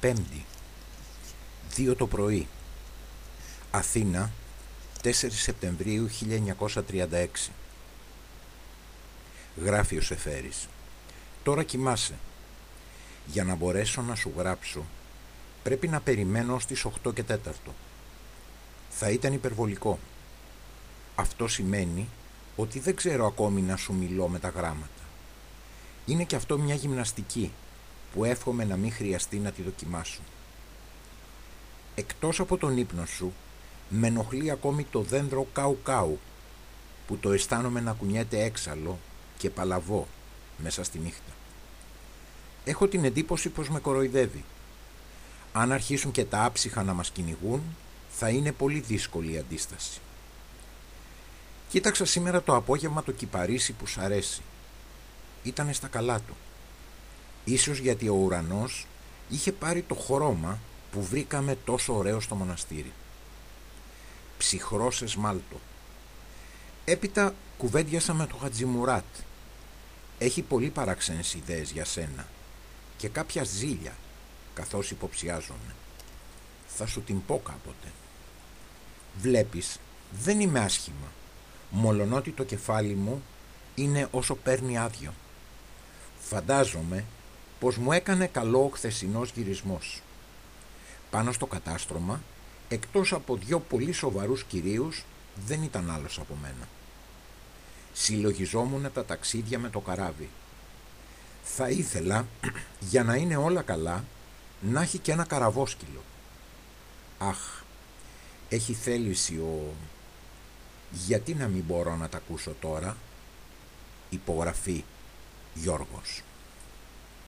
Πέμπτη, 2 το πρωί, Αθήνα, 4 Σεπτεμβρίου 1936. Γράφει ο Σεφέρης. Τώρα κοιμάσαι. Για να μπορέσω να σου γράψω, πρέπει να περιμένω στις 8 και 4. Θα ήταν υπερβολικό. Αυτό σημαίνει ότι δεν ξέρω ακόμη να σου μιλώ με τα γράμματα. Είναι και αυτό μια γυμναστική που εύχομαι να μην χρειαστεί να τη δοκιμάσω. Εκτός από τον ύπνο σου, με ενοχλεί ακόμη το δέντρο κάου κάου, που το αισθάνομαι να κουνιέται έξαλλο και παλαβό μέσα στη νύχτα. Έχω την εντύπωση πως με κοροϊδεύει. Αν αρχίσουν και τα άψυχα να μας κυνηγούν, θα είναι πολύ δύσκολη η αντίσταση. Κοίταξα σήμερα το απόγευμα το κυπαρίσι που σ' αρέσει. Ήτανε στα καλά του. Ίσως γιατί ο ουρανός είχε πάρει το χρώμα που βρήκαμε τόσο ωραίο στο μοναστήρι. Ψυχρό σε σμάλτο. Έπειτα κουβέντιασα με το Χατζιμουράτ. Έχει πολύ παράξενες ιδέες για σένα και κάποια ζήλια καθώς υποψιάζομαι. Θα σου την πω κάποτε. Βλέπεις, δεν είμαι άσχημα, μολονότι το κεφάλι μου είναι όσο παίρνει άδειο. Φαντάζομαι πως μου έκανε καλό ο χθεσινός γυρισμός. Πάνω στο κατάστρωμα, εκτός από δυο πολύ σοβαρούς κυρίους, δεν ήταν άλλος από μένα. Συλλογιζόμουν τα ταξίδια με το καράβι. Θα ήθελα, για να είναι όλα καλά, να έχει και ένα καραβόσκυλο. Αχ, έχει θέληση ο... Γιατί να μην μπορώ να τα ακούσω τώρα; Υπογραφή Γιώργος.